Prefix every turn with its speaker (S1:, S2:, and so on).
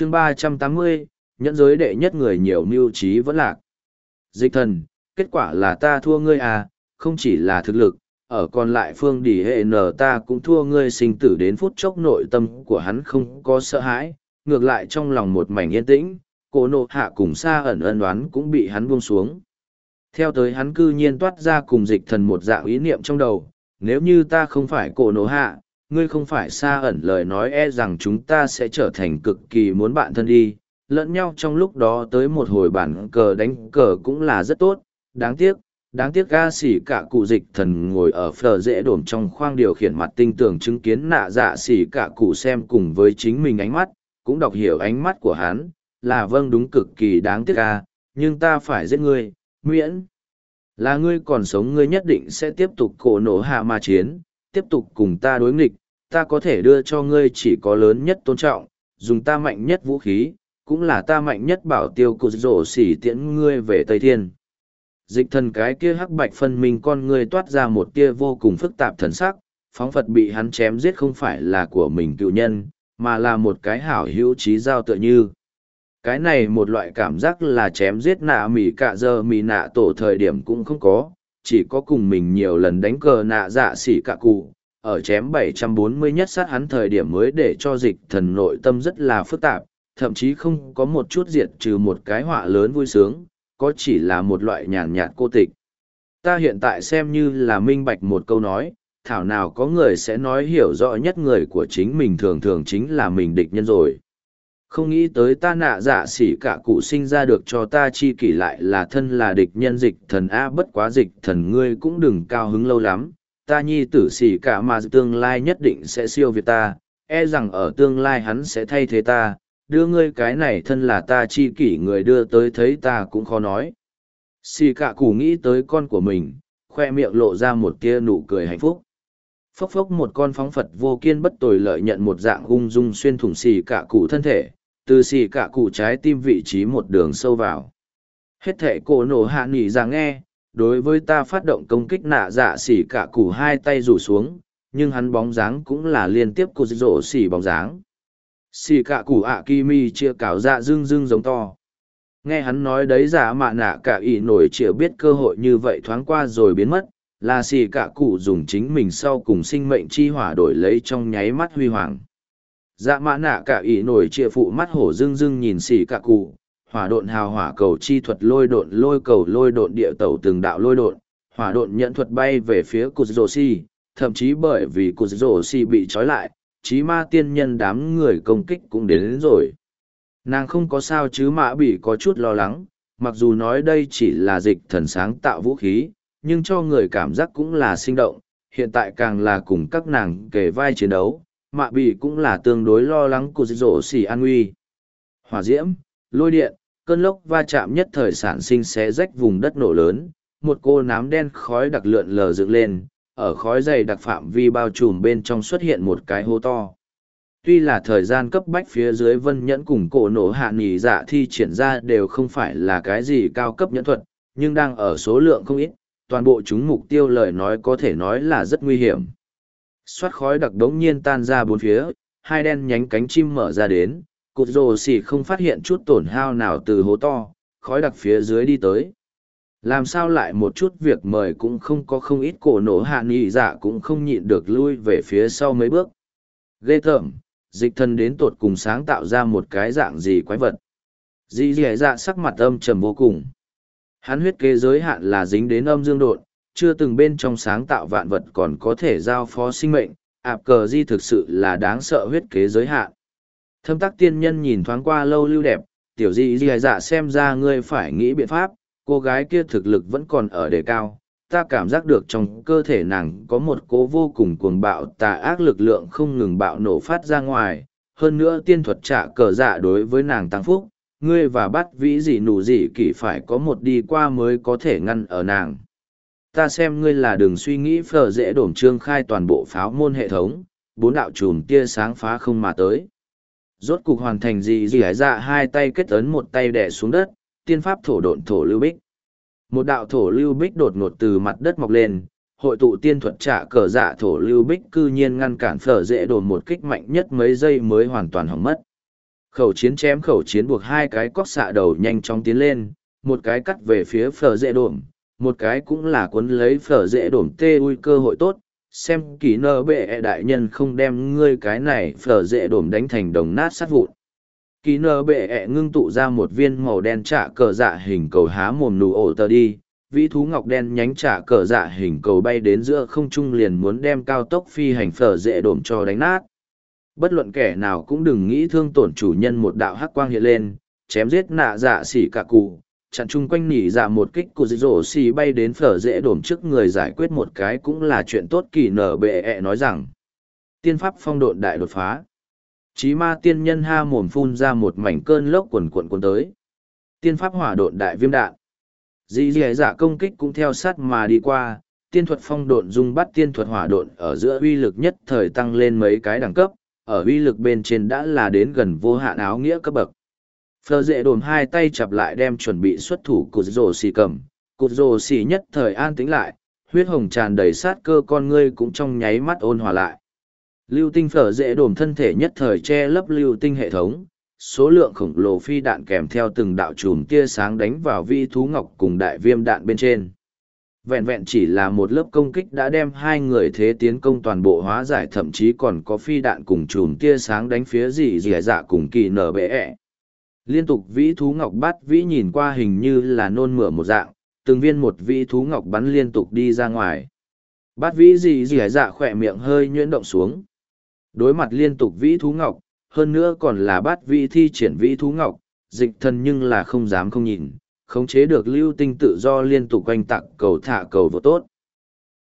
S1: chương ba trăm tám mươi nhẫn giới đệ nhất người nhiều mưu trí vẫn lạc. Dịch thần, kết quả là ta thua ngươi à, không chỉ là thực lực, ở còn lại phương đỉ hệ nở ta cũng thua ngươi sinh tử đến phút chốc nội tâm của hắn không có sợ hãi, ngược lại trong lòng một mảnh yên tĩnh, cổ nộ hạ cùng xa ẩn ân đoán cũng bị hắn buông xuống. Theo tới hắn cư nhiên toát ra cùng dịch thần một dạng ý niệm trong đầu, nếu như ta không phải cổ nộ hạ, ngươi không phải xa ẩn lời nói e rằng chúng ta sẽ trở thành cực kỳ muốn bạn thân đi, lẫn nhau trong lúc đó tới một hồi bản cờ đánh cờ cũng là rất tốt, đáng tiếc, đáng tiếc ga xỉ cả cụ dịch thần ngồi ở phờ dễ đổm trong khoang điều khiển mặt tinh tưởng chứng kiến nạ dạ xỉ cả cụ xem cùng với chính mình ánh mắt, cũng đọc hiểu ánh mắt của hắn, là vâng đúng cực kỳ đáng tiếc ca, nhưng ta phải giết ngươi, miễn. Là ngươi còn sống ngươi nhất định sẽ tiếp tục cổ nổ hạ ma chiến, tiếp tục cùng ta đối nghịch, ta có thể đưa cho ngươi chỉ có lớn nhất tôn trọng, dùng ta mạnh nhất vũ khí, cũng là ta mạnh nhất bảo tiêu cụt rổ xỉ tiễn ngươi về Tây Thiên. Dịch thần cái kia hắc bạch phân minh con ngươi toát ra một tia vô cùng phức tạp thần sắc, phóng Phật bị hắn chém giết không phải là của mình cựu nhân, mà là một cái hảo hữu trí giao tựa như. Cái này một loại cảm giác là chém giết nạ mỉ cả giờ mỉ nạ tổ thời điểm cũng không có, chỉ có cùng mình nhiều lần đánh cờ nạ dạ xỉ cả cụ, ở chém 740 nhất sát hắn thời điểm mới để cho dịch thần nội tâm rất là phức tạp, thậm chí không có một chút diệt trừ một cái họa lớn vui sướng, có chỉ là một loại nhàn nhạt cô tịch. Ta hiện tại xem như là minh bạch một câu nói, thảo nào có người sẽ nói hiểu rõ nhất người của chính mình thường thường chính là mình địch nhân rồi. Không nghĩ tới ta nạ dạ xỉ cả cụ sinh ra được cho ta chi kỷ lại là thân là địch nhân dịch thần A bất quá dịch thần ngươi cũng đừng cao hứng lâu lắm, ta nhi tử xỉ cả mà tương lai nhất định sẽ siêu việt ta, e rằng ở tương lai hắn sẽ thay thế ta, đưa ngươi cái này thân là ta chi kỷ người đưa tới thấy ta cũng khó nói. Xỉ cả cụ nghĩ tới con của mình, khoe miệng lộ ra một tia nụ cười hạnh phúc. Phốc phốc một con phóng Phật vô kiên bất tồi lợi nhận một dạng ung dung xuyên thủng xỉ cả cụ thân thể, từ xì cả cụ trái tim vị trí một đường sâu vào. Hết thệ cổ nổ hạ nghỉ ra nghe, đối với ta phát động công kích nạ dạ xỉ cả cụ hai tay rủ xuống, nhưng hắn bóng dáng cũng là liên tiếp cô rổ xỉ bóng dáng. Xỉ cả cụ ạ kimi chia cảo dạ dưng dưng giống to. Nghe hắn nói đấy giả mạ nạ cả ỷ nổi chĩa biết cơ hội như vậy thoáng qua rồi biến mất, là xỉ cả cụ dùng chính mình sau cùng sinh mệnh chi hỏa đổi lấy trong nháy mắt huy hoàng dạ mã nạ cả ỷ nổi chia phụ mắt hổ dưng dưng nhìn xỉ cả cụ hỏa độn hào hỏa cầu chi thuật lôi độn lôi cầu lôi độn địa tẩu từng đạo lôi độn hỏa độn nhận thuật bay về phía cụt rồ si thậm chí bởi vì cụt rồ si bị trói lại chí ma tiên nhân đám người công kích cũng đến, đến rồi. Nàng không có sao chứ mã bị có chút lo lắng mặc dù nói đây chỉ là dịch thần sáng tạo vũ khí nhưng cho người cảm giác cũng là sinh động hiện tại càng là cùng các nàng kề vai chiến đấu mạ bị cũng là tương đối lo lắng của rổ xỉ an nguy. Hỏa diễm, lôi điện, cơn lốc va chạm nhất thời sản sinh xé rách vùng đất nổ lớn, một cô nám đen khói đặc lượn lờ dựng lên, ở khói dày đặc phạm vi bao trùm bên trong xuất hiện một cái hố to. Tuy là thời gian cấp bách phía dưới vân nhẫn cùng cổ nổ hạ nỉ dạ thi triển ra đều không phải là cái gì cao cấp nhẫn thuật, nhưng đang ở số lượng không ít, toàn bộ chúng mục tiêu lời nói có thể nói là rất nguy hiểm xoát khói đặc đống nhiên tan ra bốn phía, hai đen nhánh cánh chim mở ra đến, cụt rồ xỉ không phát hiện chút tổn hao nào từ hố to, khói đặc phía dưới đi tới. Làm sao lại một chút việc mời cũng không có không ít cổ nổ hạ nghị dạ cũng không nhịn được lui về phía sau mấy bước. Ghê tởm, dịch thân đến tột cùng sáng tạo ra một cái dạng gì quái vật. Dì dì dạ sắc mặt âm trầm vô cùng. Hắn huyết kế giới hạn là dính đến âm dương độn, chưa từng bên trong sáng tạo vạn vật còn có thể giao phó sinh mệnh, ạp cờ di thực sự là đáng sợ huyết kế giới hạn. Thâm tắc tiên nhân nhìn thoáng qua lâu lưu đẹp, tiểu di di dạ xem ra ngươi phải nghĩ biện pháp, cô gái kia thực lực vẫn còn ở đề cao. Ta cảm giác được trong cơ thể nàng có một cố vô cùng cuồng bạo tà ác lực lượng không ngừng bạo nổ phát ra ngoài. Hơn nữa tiên thuật trả cờ dạ đối với nàng tăng phúc, ngươi và bắt vĩ gì nụ gì kỷ phải có một đi qua mới có thể ngăn ở nàng ta xem ngươi là đường suy nghĩ phở dễ đổm trương khai toàn bộ pháo môn hệ thống, bốn đạo chùm tia sáng phá không mà tới. Rốt cục hoàn thành gì gì hải dạ hai tay kết ấn một tay đẻ xuống đất, tiên pháp thổ độn thổ lưu bích. Một đạo thổ lưu bích đột ngột từ mặt đất mọc lên, hội tụ tiên thuật trả cờ dạ thổ lưu bích cư nhiên ngăn cản phở dễ đồn một kích mạnh nhất mấy giây mới hoàn toàn hỏng mất. Khẩu chiến chém khẩu chiến buộc hai cái cóc xạ đầu nhanh chóng tiến lên, một cái cắt về phía phở dễ đổm, một cái cũng là cuốn lấy phở dễ đổm tê ui cơ hội tốt, xem kỳ nơ bệ đại nhân không đem ngươi cái này phở dễ đổm đánh thành đồng nát sát vụn. Kỳ nơ bệ ẹ ngưng tụ ra một viên màu đen trả cờ dạ hình cầu há mồm nụ ổ tờ đi, vĩ thú ngọc đen nhánh trả cờ dạ hình cầu bay đến giữa không trung liền muốn đem cao tốc phi hành phở dễ đổm cho đánh nát. Bất luận kẻ nào cũng đừng nghĩ thương tổn chủ nhân một đạo hắc quang hiện lên, chém giết nạ dạ xỉ cả cụ, chặn chung quanh nỉ dạ một kích của rổ xì bay đến phở dễ đổm trước người giải quyết một cái cũng là chuyện tốt kỳ nở bệ ẹ nói rằng. Tiên pháp phong độn đại đột phá. Chí ma tiên nhân ha mồm phun ra một mảnh cơn lốc quần cuộn cuốn tới. Tiên pháp hỏa độn đại viêm đạn. Dì dì dạ công kích cũng theo sát mà đi qua, tiên thuật phong độn dung bắt tiên thuật hỏa độn ở giữa uy lực nhất thời tăng lên mấy cái đẳng cấp, ở uy lực bên trên đã là đến gần vô hạn áo nghĩa cấp bậc. Phờ dệ đồn hai tay chặp lại đem chuẩn bị xuất thủ cụt rồ xì cầm, cụt rồ xì nhất thời an tĩnh lại, huyết hồng tràn đầy sát cơ con ngươi cũng trong nháy mắt ôn hòa lại. Lưu tinh phở dễ đồn thân thể nhất thời che lấp lưu tinh hệ thống, số lượng khổng lồ phi đạn kèm theo từng đạo chùm tia sáng đánh vào vi thú ngọc cùng đại viêm đạn bên trên. Vẹn vẹn chỉ là một lớp công kích đã đem hai người thế tiến công toàn bộ hóa giải thậm chí còn có phi đạn cùng chùm tia sáng đánh phía dì dì dạ cùng kỳ nở bệ ẹ. Liên tục vĩ thú ngọc bắt vĩ nhìn qua hình như là nôn mửa một dạng, từng viên một vĩ thú ngọc bắn liên tục đi ra ngoài. Bát vĩ gì gì hải dạ khỏe miệng hơi nhuyễn động xuống. Đối mặt liên tục vĩ thú ngọc, hơn nữa còn là bát vĩ thi triển vĩ thú ngọc, dịch thần nhưng là không dám không nhìn, khống chế được lưu tinh tự do liên tục quanh tặng cầu thả cầu vô tốt.